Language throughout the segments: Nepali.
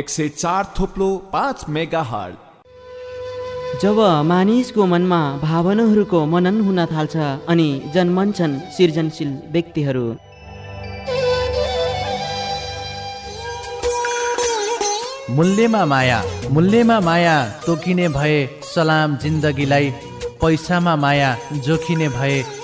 एक सय चार थोप्लो पाँच मेगा हल जब मानिसको मनमा भावनाहरूको मनन हुन थाल्छ अनि जन्मन्छन् सृजनशील व्यक्तिहरू। मूल्यमा माया मूल्यमा माया तोकिने भए सलाम जिन्दगीलाई पैसामा माया जोखिने भए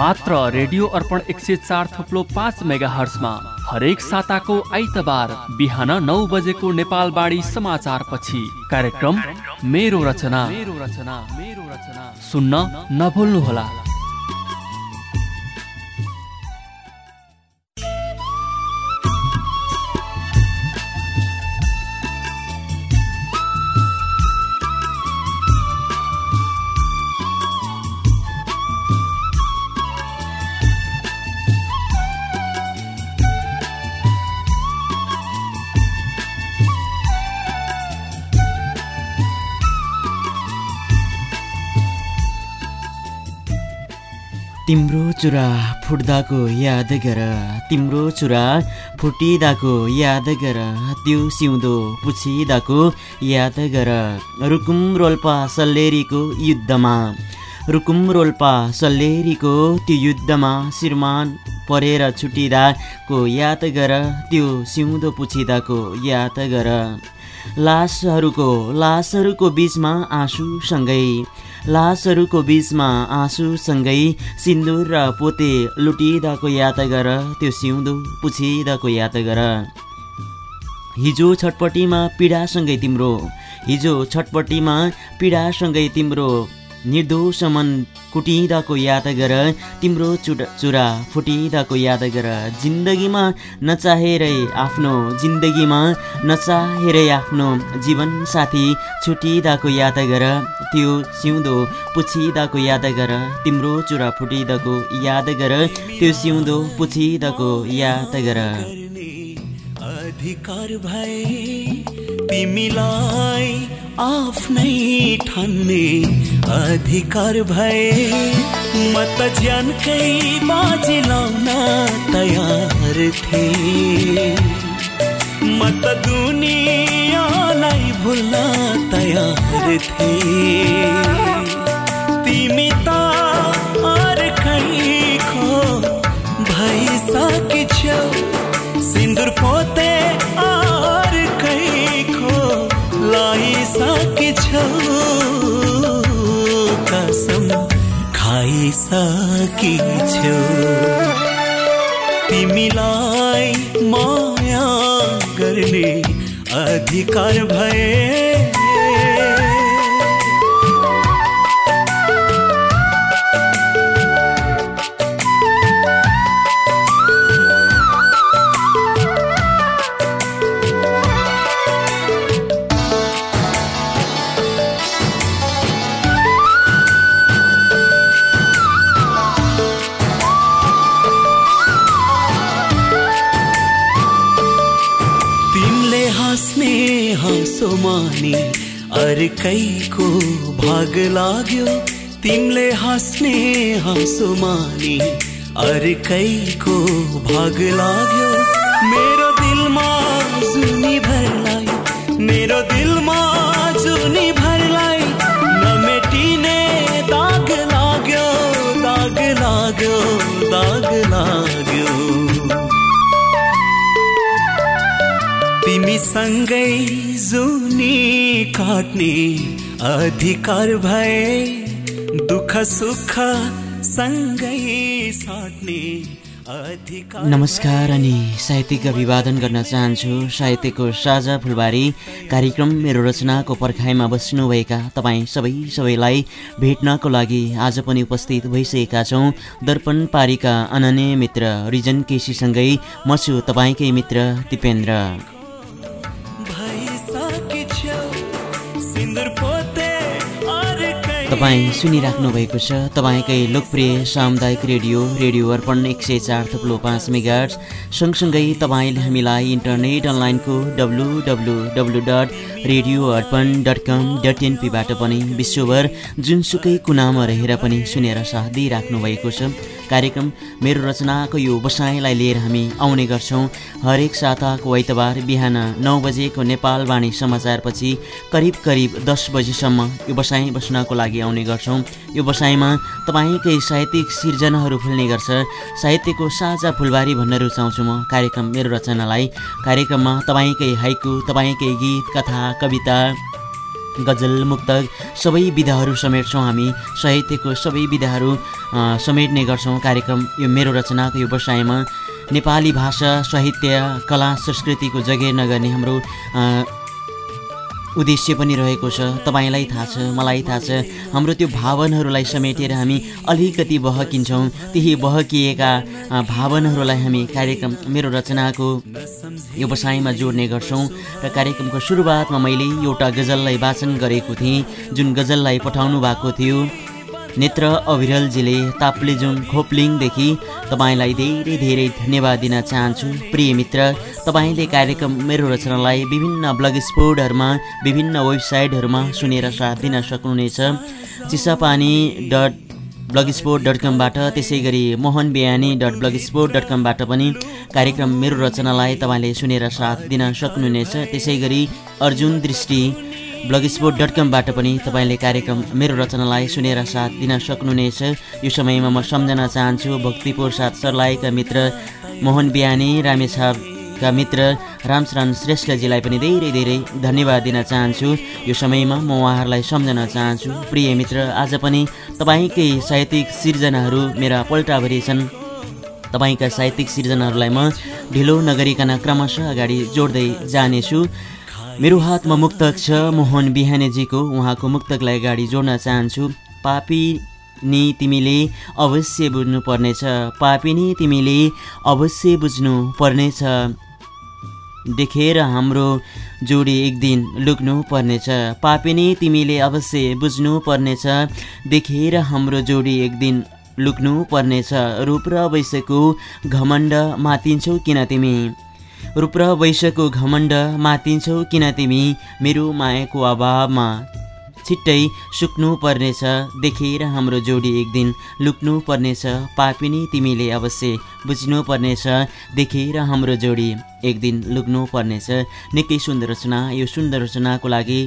मात्र रेडियो अर्पण एक सय चार थप्लो पाँच मेगा हर्समा हरेक साताको आइतबार बिहान नौ बजेको नेपाल समाचार पछि कार्यक्रम मेरो रचना मेरो रचना मेरो रचना। सुन्न नभुल्नुहोला। तिम्रो चुरा फुट्दाको याद गर तिम्रो चुरा फुटिदाको याद गर त्यो सिउँदो पुछिदाको याद गर। रुकुम रोल्पा सल्लेरीको युद्धमा रुकुम रोल्पा सल्लेरीको त्यो युद्धमा श्रीमान परेर छुटिदाको याद गर त्यो सिउँदो पुछिदाको याद गर। लासहरूको लासहरूको बिचमा आँसुसँगै लासहरूको बिचमा आँसुसँगै सिन्दुर र पोते लुटिदाको याद गर त्यो सिउँदो पुछिदाको याद गर। हिजो छटपट्टिमा पीडासँगै तिम्रो हिजो छटपट्टिमा पीडासँगै तिम्रो निर्दोष मन कुटिँदाको याद गर तिम्रो चुरा चुरा फुटिँदाको याद गर जिन्दगीमा नचाहेरै आफ्नो जिन्दगीमा नचाहेरै आफ्नो जीवन साथी छुटिँदाको याद गर त्यो सिउँदो पुछिँदाको याद गर तिम्रो चुरा फुटिँदाको याद गर त्यो सिउँदो पुछिँदाको याद गर तिमीलाई आफ्नै ठान्ने अधिकार भए म त ज्यानकै बाजी लाउन तयार थिएँ। म त दुनियाँलाई भुल्न तयार थिएँ। तिमी त अर्कैको भइसकेछौ। सिन्दुर पोते तिमीलाई माया गर्ने अधिकार भए अर्कैको भाग लाग्यो। तिमीले हाँस्ने हाँसो माने अर्कैको भाग लाग्यो। मेरो दिलमा जुनी भरलाई मेरो दिलमा जुनी भरलाई नमेटिने दाग लाग्यो दाग लाग्यो दाग लाग्यो। तिमीसँगै जुनी काट्ने अधिकार भए दुःख सुख सँगै साट्ने नमस्कार अनि साहित्यिक अभिवादन गर्न चाहन्छु साहित्यको साझा फुलबारी कार्यक्रम मेरो रचनाको पर्खाइमा बस्नुभएका तपाईँ सबै सबैलाई भेट्नको लागि आज पनि उपस्थित भइसकेका छौँ। दर्पण पारीका अनन्य मित्र रिजन केसीसँगै म छु तपाईँकै मित्र दिपेन्द्र। तपाईँ सुनिराख्नु भएको छ। तपाईँकै लोकप्रिय सामुदायिक रेडियो रेडियो अर्पण एक सय चार थुप्लो पाँच मेगा सँगसँगै तपाईँले हामीलाई इन्टरनेट अनलाइनको W W W dot radio Arpan dot com dot एनपीबाट पनि विश्वभर जुनसुकै कुनामा रहेर पनि सुनेर साथ दिइराख्नु भएको छ। कार्यक्रम मेरो रचनाको यो बसाइँलाई लिएर हामी आउने गर्छौँ। हरेक साताको आइतबार बिहान नौ बजेको नेपाल वाणी समाचारपछि करिब करिब दस बजीसम्म यो बसाइँ बस्नको लागि आउने गर्छौँ। यो बसाइँमा तपाईँकै साहित्यिक सिर्जनाहरू फुल्ने गर्छ। साहित्यको साझा फुलबारी भन्न रुचाउँछु म। कार्यक्रम मेरो रचनालाई। कार्यक्रममा तपाईँकै हाइकु तपाईँकै गीत कथा कविता गजल मुक्तक सबै विधाहरू समेट्छौँ हामी। साहित्यको सबै विधाहरू समेट्ने गर्छौँ। कार्यक्रम यो मेरो रचनाको यो व्यवसायमा नेपाली भाषा साहित्य कला संस्कृतिको जगेर नगर्ने हाम्रो उद्देश्य पनि रहेको छ। तपाईँलाई थाहा छ मलाई थाहा छ। हाम्रो त्यो भावनाहरूलाई समेटेर हामी अलिकति बहकिन्छौँ। त्यही बहकिएका भावनाहरूलाई हामी कार्यक्रम मेरो रचनाको व्यवसायमा जोड्ने गर्छौँ। र कार्यक्रमको सुरुवातमा मैले एउटा गजललाई वाचन गरेको थिएँ। जुन गजललाई पठाउनु भएको थियो। नेत्र अविरलजीले ताप्लेजुङ खोप्लिङदेखि तपाईँलाई धेरै धेरै धन्यवाद दिन चाहन्छु। प्रिय मित्र तपाईँले कार्यक्रम मेरो रचनालाई विभिन्न ब्लग स्पोर्टहरूमा विभिन्न वेबसाइटहरूमा सुनेर साथ दिन सक्नुहुनेछ। Chisapani dot blog sport dot कमबाट त्यसै गरी Mohan Bihani dot blogspot dot कमबाट पनि कार्यक्रम मेरो रचनालाई तपाईँले सुनेर साथ दिन सक्नुहुनेछ। त्यसै गरी अर्जुन दृष्टि ब्लग स्पोर्ट डट कमबाट पनि तपाईँले कार्यक्रम मेरो रचनालाई सुनेर साथ दिन सक्नुहुनेछ। यो समयमा म सम्झन चाहन्छु भक्तिपुर साथ सर्लाहीका मित्र मोहन बिहानी रामेछापका मित्र रामचरण श्रेष्ठजीलाई पनि धेरै धेरै धन्यवाद दिन चाहन्छु। यो समयमा म उहाँहरूलाई सम्झन चाहन्छु। प्रिय मित्र आज पनि तपाईँकै साहित्यिक सिर्जनाहरू मेरा पल्टाभरि छन्। तपाईँका साहित्यिक सिर्जनाहरूलाई म ढिलो नगरिकन क्रमशः अगाडि जोड्दै जानेछु। मेरो हातमा मुक्तक छ मोहन बिहानेजीको। उहाँको मुक्तकलाई अगाडि जोड्न चाहन्छु। पापी नि तिमीले अवश्य बुझ्नु पर्नेछ पापी नि तिमीले अवश्य बुझ्नु पर्नेछ देखेर हाम्रो जोडी एक दिन लुक्नु पर्नेछ पापिनी तिमीले अवश्य बुझ्नु पर्नेछ देखेर हाम्रो जोडी एक दिन लुक्नु पर्नेछ रूप र वैश्यको घमण्ड मातिन्छौ किन तिमी? रूप र वैश्यको घमण्ड मातिन्छौ किन तिमी? मेरो मायाको अभावमा छिट्टै सुक्नु पर्नेछ देखेर हाम्रो जोडी एक दिन लुक्नु पर्नेछ पापिनी तिमीले अवश्य बुझ्नु पर्नेछ देखेर हाम्रो जोडी एक दिन लुक्नु पर्नेछ निकै सुन्दर रचना। यो सुन्दर रचनाको लागि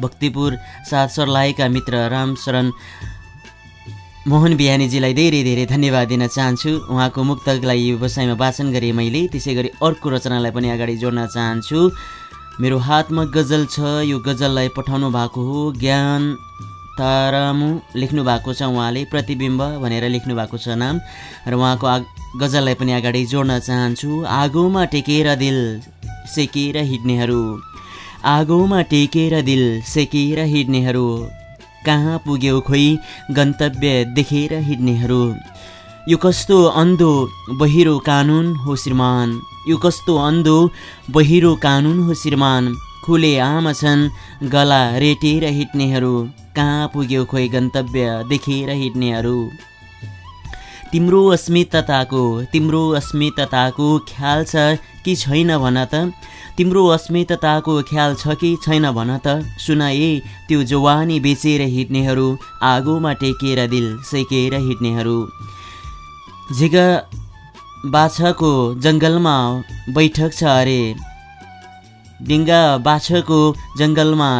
भक्तिपुर साथ सर्लाहीका मित्र रामशरण मोहन बिहानीजीलाई धेरै धेरै धन्यवाद दिन चाहन्छु। उहाँको मुक्तकलाई व्यवसायमा वाचन गरेँ मैले। त्यसै गरी अर्को रचनालाई पनि अगाडि जोड्न चाहन्छु। मेरो हातमा गजल छ यो गजललाई पठाउनु भएको हो ज्ञान तारामु। लेख्नु भएको छ उहाँले प्रतिबिम्ब भनेर लेख्नु भएको छ नाम। र उहाँको आ गजललाई पनि अगाडि जोड्न चाहन्छु। आगोमा टेकेर दिल सेकेर हिँड्नेहरू। आगोमा टेकेर दिल सेकेर हिँड्नेहरू। कहाँ पुग्यौ खोइ गन्तव्य देखेर हिँड्नेहरू। यो कस्तो अन्धो बहिरो कानुन हो श्रीमान। यो कस्तो अन्धो बहिरो कानुन हो श्रीमान। खुले आमा छन् गला रेटेर हिँड्नेहरू। कहाँ पुग्यौ खोइ गन्तव्य देखेर हिँड्नेहरू। तिम्रो अस्मितताको तिम्रो अस्मितताको ख्याल छ कि छैन भन त? तिम्रो अस्मितताको ख्याल छ कि छैन भन त? सुन ए त्यो जवानी बेचेर हिँड्नेहरू आगोमा टेकेर दिल सेकेर हिँड्नेहरू। झिगा बाछको जङ्गलमा बैठक छ अरे। डिङ्गा बाछको जङ्गलमा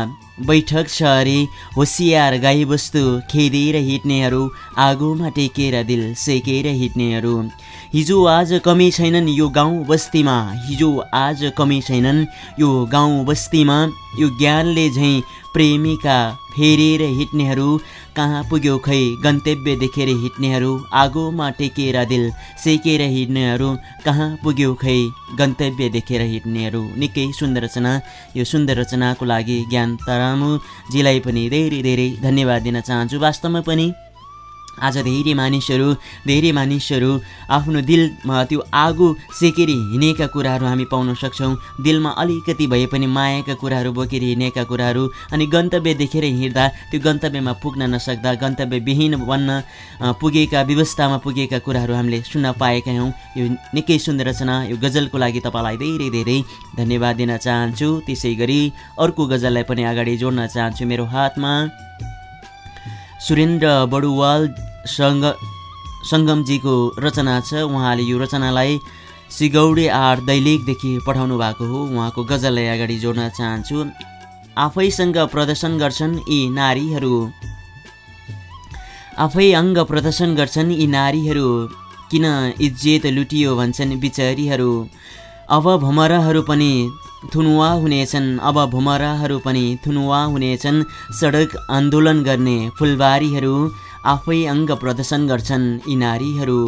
बैठक अरे होसियार गाईबस्तु खेदेर हिँड्नेहरू आगोमा टेकेर दिल सेकेर हिँड्नेहरू। हिजो आज कमी छैनन् यो गाउँ बस्तीमा। हिजो आज कमी छैनन् यो गाउँ बस्तीमा। यो ज्ञानले झैँ प्रेमिका फेरेर हिँड्नेहरू कहाँ पुग्यो खै गन्तव्य देखेर हिँड्नेहरू आगोमा टेकेर दिल सेकेर हिँड्नेहरू कहाँ पुग्यो खै गन्तव्य देखेर हिँड्नेहरू। निकै सुन्दर रचना। यो सुन्दर रचनाको लागि ज्ञान तरामुजीलाई पनि धेरै धेरै धन्यवाद दिन चाहन्छु। वास्तवमा पनि आज धेरै मानिसहरू धेरै मानिसहरू आफ्नो दिलमा त्यो आगो सेकेर हिँडेका कुराहरू हामी पाउन सक्छौँ। दिलमा अलिकति भए पनि मायाका कुराहरू बोकेर हिँडेका कुराहरू अनि गन्तव्य देखेर हिँड्दा त्यो गन्तव्यमा पुग्न नसक्दा गन्तव्यविहीन बन्न पुगेका व्यवस्थामा पुगेका कुराहरू हामीले सुन्न पाएका हौँ। यो निकै सुन्दर रचना यो गजलको लागि तपाईँलाई धेरै धेरै धन्यवाद दिन चाहन्छु। त्यसै गरी अर्को गजललाई पनि अगाडि जोड्न चाहन्छु मेरो हातमा। सुरेन्द्र बडुवाल सङ्ग सङ्गमजीको रचना छ। उहाँले यो रचनालाई सिगौडे आर दैलेखदेखि पठाउनु भएको हो। उहाँको गजललाई अगाडि जोड्न चाहन्छु। आफैसँग प्रदर्शन गर्छन् यी नारीहरू। आफै अङ्ग प्रदर्शन गर्छन् यी नारीहरू। किन इज्जेत लुटियो भन्छन् बिचरीहरू। अब भमराहरू पनि थुनुवा हुनेछन्। अब भुमराहरू पनि थुनुवा हुनेछन्। सडक आन्दोलन गर्ने फुलबारीहरू। आफै अङ्ग प्रदर्शन गर्छन् यी नारीहरू।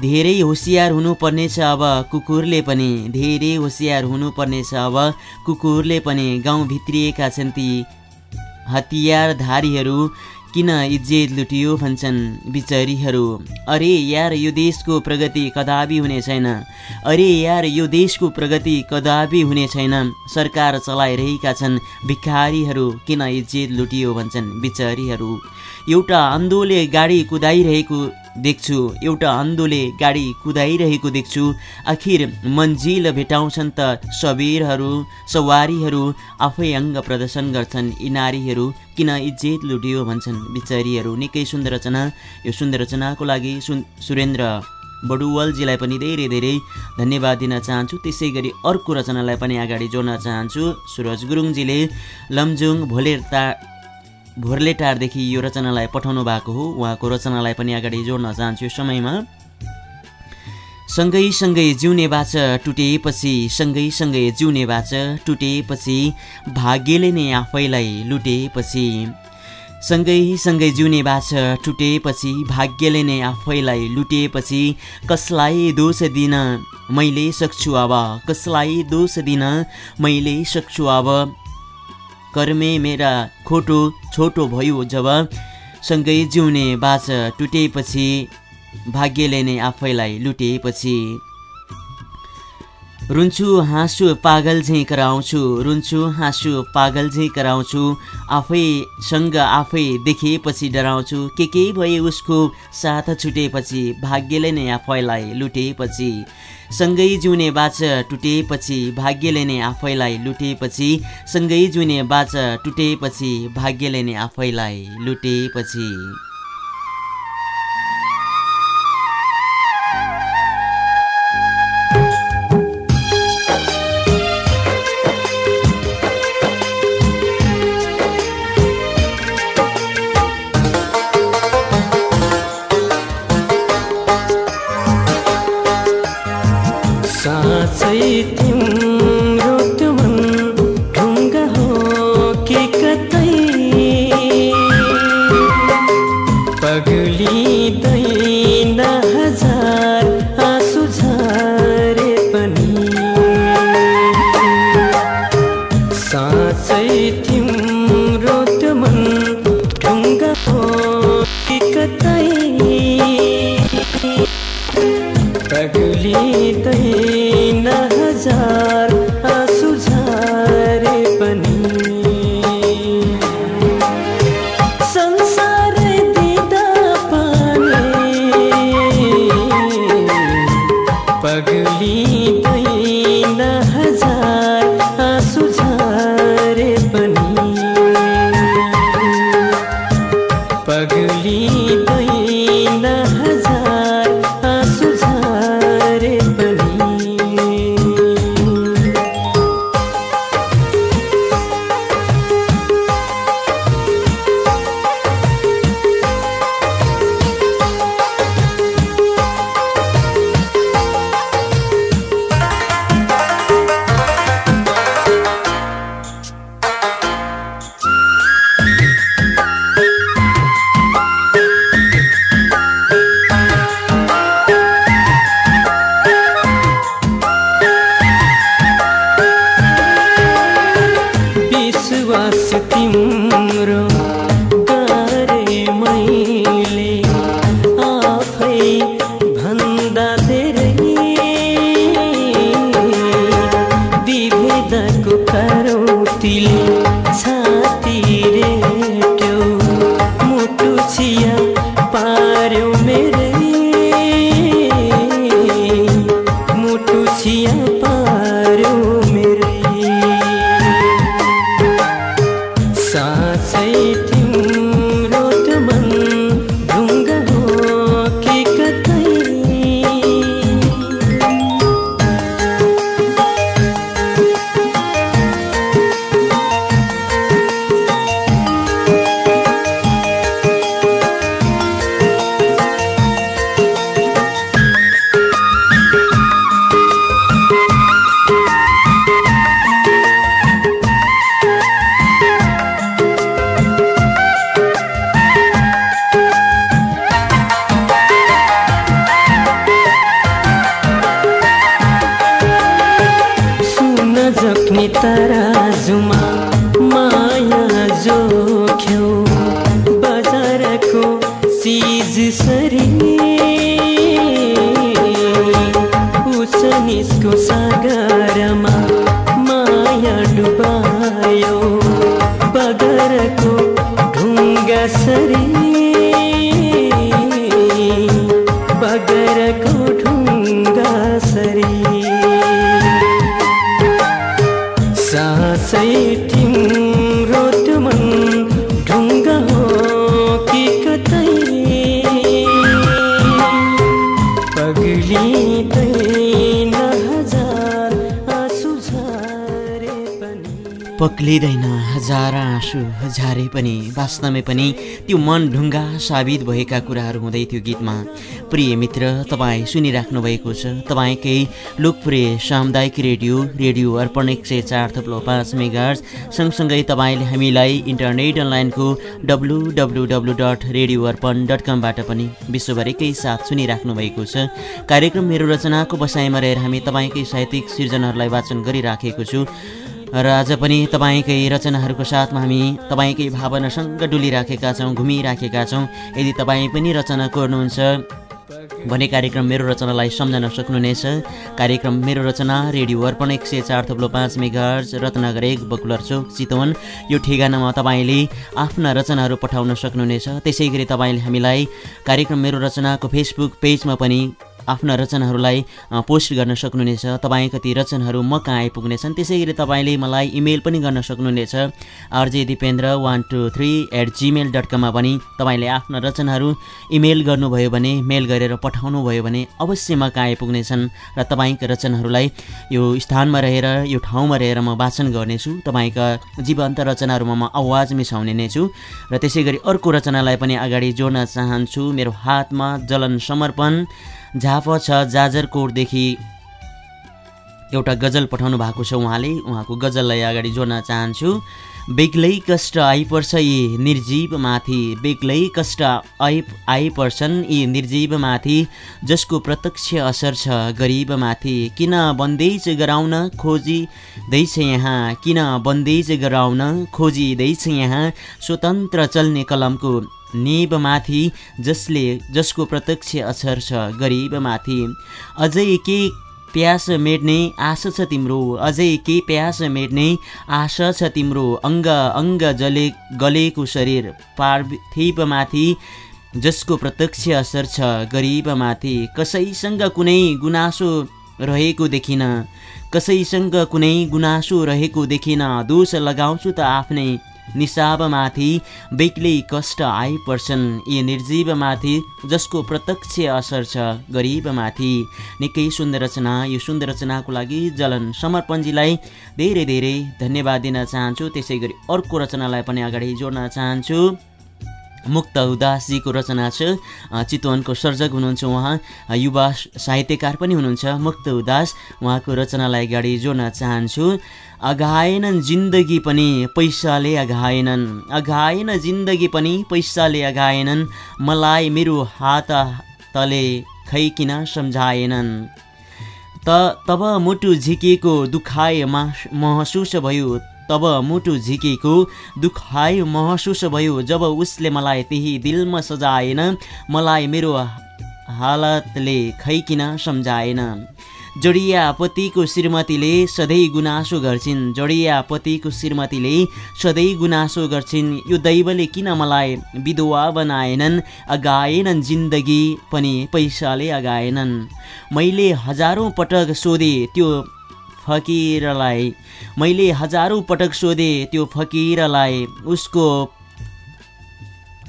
धेरै होसियार हुनुपर्नेछ अब कुकुरले पनि। धेरै होसियार हुनुपर्नेछ अब कुकुरले पनि। गाउँ भित्रिएका छन् ती हतियारधारीहरू। किन इज्जेत लुटियो भन्छन् बिचरीहरू? अरे यार यो देशको प्रगति कदापि हुने छैन। अरे यार यो देशको प्रगति कदापि हुने छैन। सरकार चलाइरहेका छन् भिखारीहरू किन इज्जेत लुटियो भन्छन् बिचरीहरू? एउटा अन्धोले गाडी कुदाइरहेको देख्छु। एउटा अन्धोले गाडी कुदाइरहेको देख्छु। आखिर मन्जिल भेटाउँछन् त सबीरहरू सवारीहरू आफै अङ्ग प्रदर्शन गर्छन्। यी नारीहरू किन इज्जेत लुटियो भन्छन्? बिचारीहरू निकै सुन्दर रचना। यो सुन्दर रचनाको लागि सु सुरेन्द्र बडुवालजीलाई पनि धेरै धेरै धन्यवाद दिन चाहन्छु। त्यसै गरी अर्को रचनालाई पनि अगाडि जोड्न चाहन्छु। सुरज गुरुङजीले लमजुङ भोलेरता भोर्लेटारदेखि यो रचनालाई पठाउनु भएको हो। उहाँको रचनालाई पनि अगाडि जोड्न चाहन्छु यो समयमा। सँगै सँगै जिउने बाचा टुटेपछि सँगै सँगै जिउने बाचा टुटेपछि भाग्यले नै आफैलाई लुटेपछि। सँगै सँगै जिउने बाचा टुटेपछि भाग्यले नै आफैलाई लुटेपछि कसलाई दोष दिन मैले सक्छु अब? कसलाई दोष दिन मैले सक्छु अब? कर्मे मेरा खोटो छोटो भयो जब सँगै जिउने बाचा टुटेपछि भाग्यले नै आफैलाई लुटेपछि। रुन्छु हाँसु पागल झैँ कराउँछु रुन्छु हाँसु पागल झैँ कराउँछु आफैसँग आफै देखेपछि डराउँछु के के भए उसको साथ छुटेपछि भाग्यले नै आफैलाई लुटेपछि। सँगै जुने बाचा टुटेपछि भाग्यले नै आफैलाई लुटेपछि सँगै जुने बाचा टुटेपछि भाग्यले नै आफैलाई लुटेपछि। बगरको ढुङ्गा सरी बगरको ढुङ्गा सरी सासै तिम्रो त मन ढुङ्गा हो कि कतै पनि। पक्लिँदैन हजार आँसु झारे पनि वास्तवमै पनि त्यो मन ढुङ्गा साबित भएका कुराहरू हुँदै थियो गीतमा। प्रिय मित्र तपाईँ सुनिराख्नु भएको छ तपाईँकै लोकप्रिय सामुदायिक रेडियो रेडियो अर्पण एक सय चार थप्लो पाँच मेगार्स सँगसँगै तपाईँले हामीलाई इन्टरनेट अनलाइनको W W W dot radio Arpan dot कमबाट पनि विश्वभरिकै साथ सुनिराख्नु भएको छ। कार्यक्रम मेरो रचनाको बसाइमा रहेर हामी तपाईँकै साहित्यिक सिर्जनाहरूलाई वाचन गरिराखेको छु। र आज पनि तपाईँकै रचनाहरूको साथमा हामी तपाईँकै भावनासँग डुलिराखेका छौँ घुमिराखेका छौँ। यदि तपाईँ पनि रचना कोर्नुहुन्छ भने कार्यक्रम मेरो रचनालाई सम्झन सक्नुहुनेछ। कार्यक्रम मेरो रचना रेडियो अर्पण एक सय चार थप्लो पाँच मेगार्ज रत्नगर एक बकुलर चोक चितवन। यो ठेगानामा तपाईँले आफ्ना रचनाहरू पठाउन सक्नुहुनेछ। त्यसै गरी तपाईँले हामीलाई कार्यक्रम मेरो रचनाको फेसबुक पेजमा पनि आफ्ना रचनाहरूलाई पोस्ट गर्न सक्नुहुनेछ। तपाईँका ती रचनाहरू म कहाँ आइपुग्नेछन्। त्यसै गरी तपाईँले मलाई इमेल पनि गर्न सक्नुहुनेछ। RJ Dipendra one two three at Gmail dot कममा पनि तपाईँले आफ्ना रचनाहरू इमेल गर्नुभयो भने मेल गरेर पठाउनु भयो भने अवश्य म कहाँ आइपुग्नेछन् र तपाईँका रचनाहरूलाई यो स्थानमा रहेर यो ठाउँमा रहेर म वाचन गर्नेछु। तपाईँका जीवन्त रचनाहरूमा म आवाज मिसाउने नै छु र त्यसै गरी अर्को रचनालाई पनि अगाडि जोड्न चाहन्छु। मेरो हातमा जलन समर्पण झाप छ जाजरकोटदेखि एउटा गजल पठाउनु भएको छ उहाँले। उहाँको गजललाई अगाडि जोड्न चाहन्छु। बेग्लै कष्ट आइपर्छ यी निर्जीवमाथि। बेग्लै कष्ट आइ आइपर्छन् यी निर्जीवमाथि। जसको प्रत्यक्ष असर छ गरिबमाथि। किन बन्देज गराउन खोजिँदैछ यहाँ। किन बन्देज गराउन खोजिँदैछ यहाँ। स्वतन्त्र चल्ने कलमको निबमाथि जसले जसको प्रत्यक्ष असर छ गरिबमाथि। अझै के प्यास मेट्ने आशा छ तिम्रो? अझै के प्यास मेट्ने आशा छ तिम्रो? अङ्ग अङ्ग जले गलेको शरीर पार्थिवमाथि जसको प्रत्यक्ष असर छ गरिबमाथि। कसैसँग कुनै गुनासो रहेको देखिन। कसैसँग कुनै गुनासो रहेको देखिन। दोष लगाउँछु त आफ्नै निसाबमाथि बेग्लै कष्ट आइपर्छन्। यी निर्जीवमाथि जसको प्रत्यक्ष असर छ गरिबमाथि। निकै सुन्दर रचना यो सुन्दर रचनाको लागि जलन समर्पणजीलाई धेरै धेरै धन्यवाद दिन चाहन्छु। त्यसै गरी अर्को रचनालाई पनि अगाडि जोड्न चाहन्छु। मुक्त उदासजीको रचना छ। चितवनको सर्जक हुनुहुन्छ उहाँ। युवा साहित्यकार पनि हुनुहुन्छ। मुक्त उदास। उहाँको रचनालाई अगाडि जोड्न चाहन्छु। अघाएनन् जिन्दगी पनि पैसाले अघाएनन्। अघाएन जिन्दगी पनि पैसाले अघाएनन्। मलाई मेरो हात तले खै किन सम्झाएनन्? त तब मुटु झिकेको दुखाए महसुस भयो। तब मुटु झिकेको दुखाइ महसुस भयो जब उसले मलाई त्यही दिलमा सजाएन। मलाई मेरो हालतले खै किन सम्झाएन। जडिया पतिको श्रीमतीले सधैँ गुनासो गर्छिन्। जडिया पतिको श्रीमतीले सधैँ गुनासो गर्छिन्। यो दैवले किन मलाई विधवा बनाएनन्? अगाएनन् जिन्दगी पनि पैसाले अगाएनन्। मैले हजारौँ पटक सोधेँ त्यो फकिरलाई। मैले हजारौँ पटक सोधेँ त्यो फकिरलाई उसको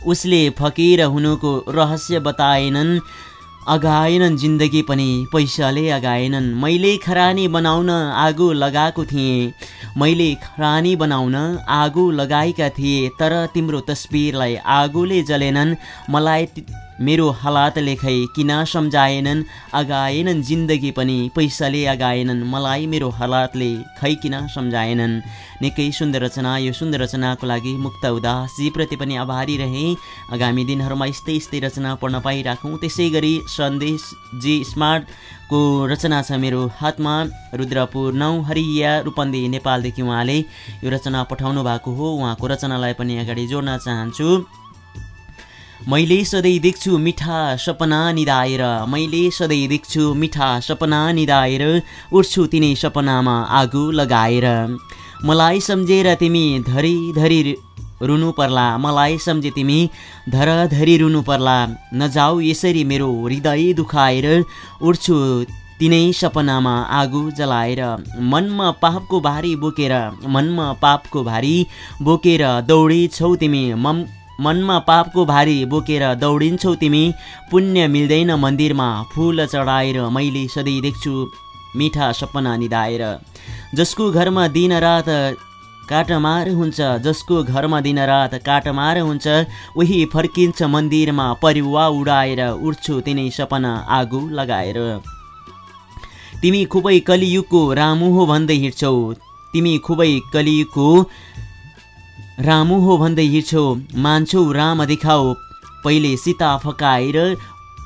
उसले फकिर हुनुको रहस्य बताएनन् अगाएनन् जिन्दगी पनि पैसाले अगाएनन्। मैले खरानी बनाउन आगो लगाएको थिएँ। मैले खरानी बनाउन आगो लगाएका थिएँ तर तिम्रो तस्बिरलाई आगोले जलेनन्। मलाई मेरो हालातले खै किन सम्झाएनन्? अगाएनन् जिन्दगी पनि पैसाले अगाएनन् मलाई मेरो हालातले खै किन सम्झाएनन्? निकै सुन्दर रचना यो सुन्दर रचनाको लागि मुक्त उदासजीप्रति पनि आभारी रहेँ। आगामी दिनहरूमा यस्तै यस्तै रचना पढ्न पाइराखौँ। त्यसै गरी सन्देश जी स्मार्टको रचना छ मेरो हातमा। रुद्रपुर नौ हरिया रूपन्दी नेपालदेखि उहाँले यो रचना पठाउनु भएको हो। उहाँको रचनालाई पनि अगाडि जोड्न चाहन्छु। मैले सधैँ देख्छु मिठा सपना निधाएर मैले सधैँ देख्छु मिठा सपना निधाएर उठ्छु तिनै सपनामा आगो लगाएर। मलाई सम्झेर तिमी धरीधरी रुनु पर्ला मलाई सम्झे तिमी धरधरी रुनु पर्ला। नजाऊ यसरी मेरो हृदय दुखाएर उठ्छु तिनै सपनामा आगो जलाएर। मनमा पापको भारी बोकेर मनमा पापको भारी बोकेर दौडेछौ तिमी मम मनमा पापको भारी बोकेर दौडिन्छौ तिमी। पुण्य मिल्दैन मन्दिरमा फुल चढाएर मैले सधैँ देख्छु मिठा सपना निधाएर। जसको घरमा दिनरात काटमार हुन्छ जसको घरमा दिनरात काटमार हुन्छ उही फर्किन्छ मन्दिरमा परिवा उडाएर उठ्छु तिनै सपना आगो लगाएर। तिमी खुबै कलियुगको रामु हो भन्दै हिँड्छौ तिमी खुबै कलियुगको रामु हो भन्दै हिँड्छौ मान्छौ राम देखाऊ पहिले सीता फकाएर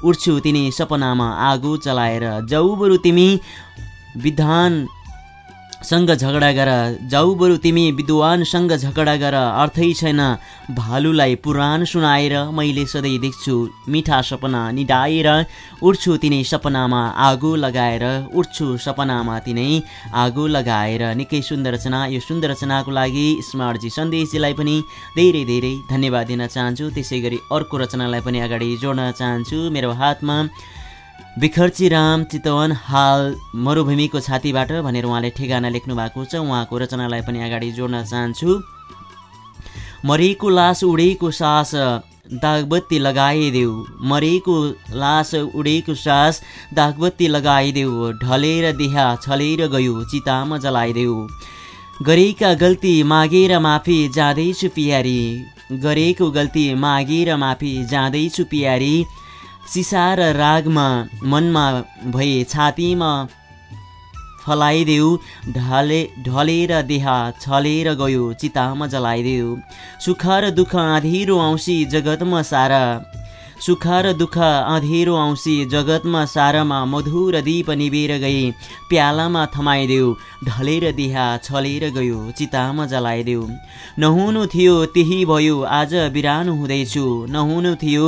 उठ्छु तिनी सपनामा आगो चलाएर। जाऊ बरु तिमी विधान सँग झगडा गर। जाऊ बरु तिमी विद्वानसँग झगडा गर। अर्थै छैन भालुलाई पुराण सुनाएर मैले सधैँ देख्छु मिठा सपना निडाएर। उठ्छु तिनै सपनामा आगो लगाएर। उठ्छु सपनामा तिनै आगो लगाएर। निकै सुन्दर रचना। यो सुन्दर रचनाको लागि स्मार्टजी सन्देशजीलाई पनि धेरै धेरै धन्यवाद दिन चाहन्छु। त्यसै अर्को रचनालाई पनि अगाडि जोड्न चाहन्छु। मेरो हातमा बिखर्ची राम चितवन हाल मरुभूमिको छातीबाट भनेर उहाँले ठेगाना लेख्नु भएको छ। उहाँको रचनालाई पनि अगाडि जोड्न चाहन्छु। मरेको लास उडेको सास दागबत्ती लगाइदेऊ मरेको लास उडेको सास दागबत्ती लगाइदेऊ ढलेर देहा छलेर गयो चितामा जलाइदेऊ गरेका गल्ती मागेर माफी जाँदैछु पियारी। गरेको गल्ती मागेर माफी जाँदैछु पियारी। सिसा र रागमा मनमा भए छातीमा फलाइदेऊ ढले ढलेर देहा छलेर गयो चितामा जलाइदेऊ। सुख र दुःख अँधिरो औँसी जगतमा सारा। सुख र दुःख अँधेरो औँसी जगतमा सारामा मधुर दीप निबेर गए प्यालामा थमाइदेऊ ढलेर देहा छलेर गयो चितामा जलाइदेऊ। नहुनु थियो त्यही भयो आज बिरानो हुँदैछु। नहुनु थियो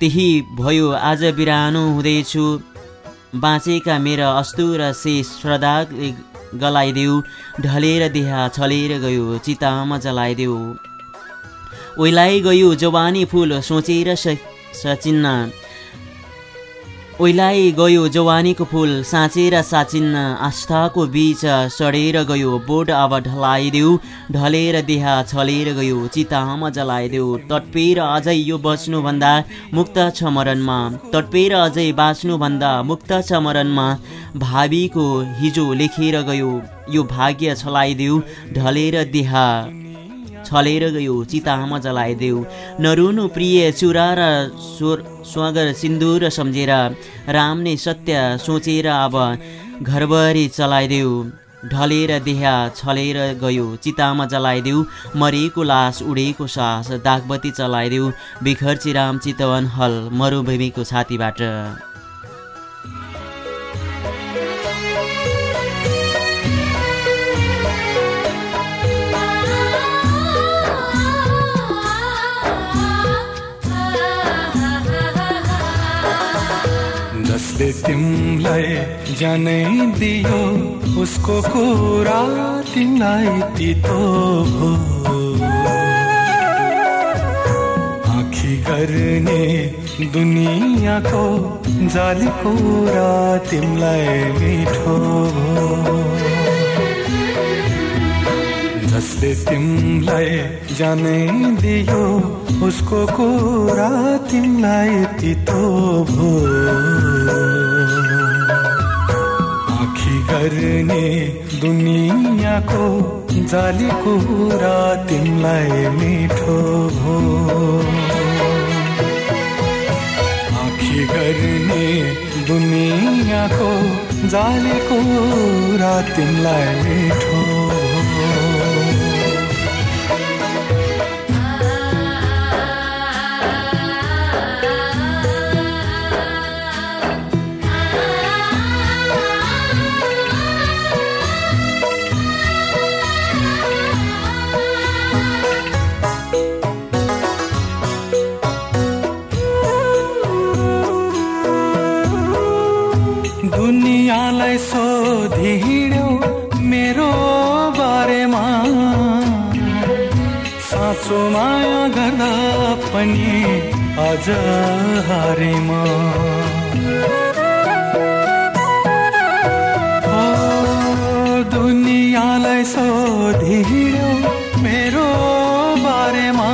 त्यही भयो आज बिरानो हुँदैछु। बाँचेका मेरा अस्तु र शेष श्रद्धाले गलाइदेऊ ढलेर देहा छलेर गयो चितामा जलाइदेऊ। ओइलाइ गयो जवानी फुल सोचेर स सचिन्न। ओइलाइ गयो जवानीको फुल साँचेर साचिन्न आस्थाको बीच सडेर गयो बोट अब ढलाइदेऊ ढलेर देहा छलेर गयो चितामा जलाइदेऊ तटपेर अझै यो बच्नुभन्दा मुक्त छ मरणमा तटपेर अझै बाँच्नुभन्दा मुक्त छ मरणमा भावीको हिजो लेखेर गयो यो भाग्य छलाइदेऊ ढलेर देहा छलेर गयो चितामा जलाइदेऊ नरुनु प्रिय चुरा र स्वर स्वगर सिन्दुर सम्झेर राम नै सत्य सोचेर अब घरभरि चलाइदेऊ। ढलेर देहा छलेर गयो चितामा जलाइदेऊ। मरेको लास उडेको सास दागबत्ती चलाइदेऊ। बिखर चिराम चितवन हल मरुभूमिको छातीबाट। जसले तिमलाई जानै दियो। उसको कुरा तिमीलाई तितो भो आँखी गर्ने दुनियाँको जाली कुरा तिमीलाई मिठो तिमीलाई जानै दियो उसको कुरा तिमीलाई तितो भो आँखी गर्ने दुनियाँको जाली कुरा तिमीलाई मिठो भो आँखी गर्ने दुनियाँको जाली कुरा तिमीलाई मिठो दुनियाँलाई सोधिड्यौ मेरो बारेमा। साँचो माया गर्दा पनि अझ हारेमा। दुनियाँलाई सोधिड्यौ मेरो बारेमा।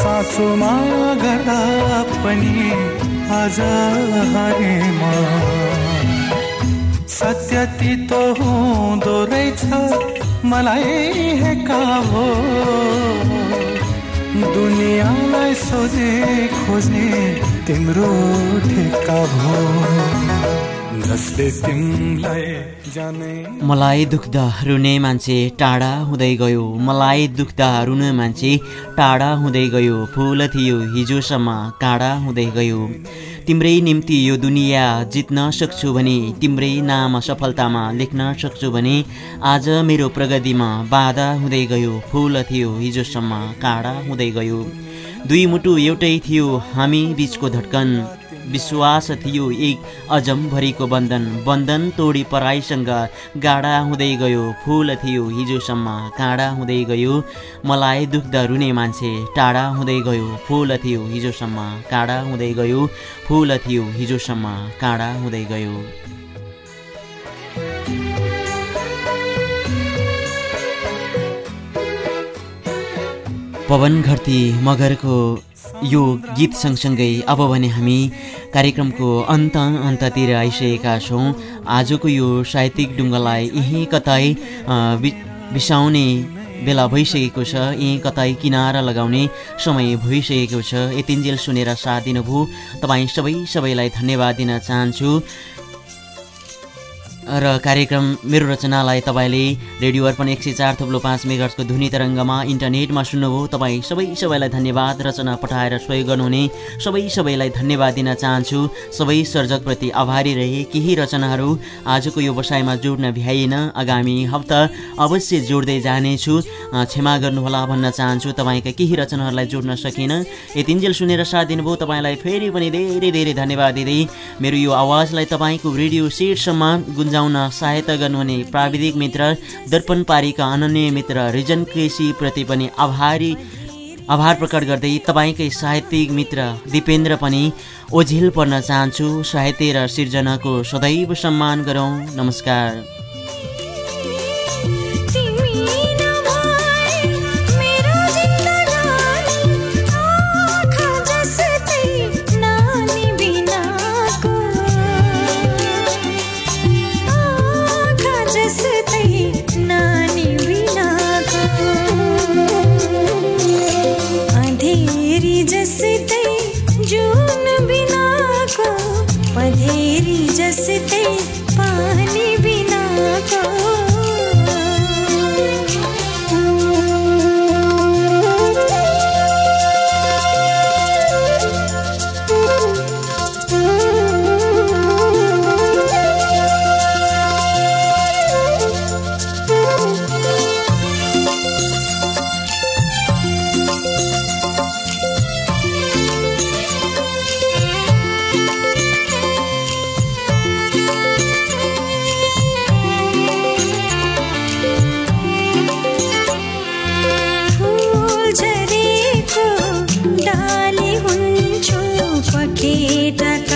साँचो माया गर्दा पनि आज हारेमा सत्य तितो हुँदो रहेछ मलाई हेका भो दुनियाँलाई सोधे खोज्ने तिम्रो ठेक्का भो मलाई दुख्दा रुने मान्छे टाढा हुँदै गयो। मलाई दुख्दा रुने मान्छे टाढा हुँदै गयो। फुल थियो हिजोसम्म काँडा हुँदै गयो। तिम्रै निम्ति यो दुनियाँ जित्न सक्छु भने तिम्रै नाम सफलतामा लेख्न सक्छु भने आज मेरो प्रगतिमा बाधा हुँदै गयो फुल थियो हिजोसम्म काँडा हुँदै गयो। दुई मुटु एउटै थियो हामी बिचको धड्कन। विश्वास थियो एक अजमभरिको बन्धन। बन्धन तोडी पराईसँग गाडा हुँदै गयो फुल थियो हिजोसम्म काँडा हुँदै गयो। मलाई दुख्दा रुने मान्छे टाढा हुँदै गयो फुल थियो हिजोसम्म काँडा हुँदै गयो फुल थियो हिजोसम्म काँडा हुँदै गयो। पवन घरती मगरको यो गीत सँगसँगै अब भने हामी कार्यक्रमको अन्त अन्ततिर आइसकेका छौँ। आजको यो साहित्यिक डुङ्गालाई यहीँ कतै बिसाउने बेला भइसकेको छ। यहीँ कतै किनारा लगाउने समय भइसकेको छ। यतिन्जेल सुनेर साथ दिनुभयो। तपाईँ सबै सबैलाई धन्यवाद दिन चाहन्छु। र कार्यक्रम मेरो रचनालाई तपाईँले रेडियो अर्पण एक सय चार थुप्लो पाँच मेगर्सको ध्वनि तरङ्गमा इन्टरनेटमा सुन्नुभयो। तपाईँ सबै सबैलाई धन्यवाद। रचना पठाएर सहयोग गर्नुहुने सबै सबैलाई धन्यवाद दिन चाहन्छु। सबै सर्जकप्रति आभारी रहे। केही रचनाहरू आजको यो बसाइमा जोड्न भ्याइएन आगामी हप्ता अवश्य जोड्दै जानेछु। क्षमा गर्नुहोला भन्न चाहन्छु। तपाईँका केही रचनाहरूलाई जोड्न सकिनँ। यतिन्जेल सुनेर साथ दिनुभयो। तपाईँलाई फेरि पनि धेरै धेरै धन्यवाद दिँदै मेरो यो आवाजलाई तपाईँको रेडियो सेटसम्म गुन्जाउन सहायता गर्नुहुने प्राविधिक मित्र दर्पण पारीका अनन्य मित्र रिजन कृषिप्रति पनि आभारी आभार प्रकट गर्दै तपाईँकै साहित्यिक मित्र दिपेन्द्र पनि ओझेल पर्न चाहन्छु। साहित्य र सिर्जनाको सदैव सम्मान गरौँ। नमस्कार। that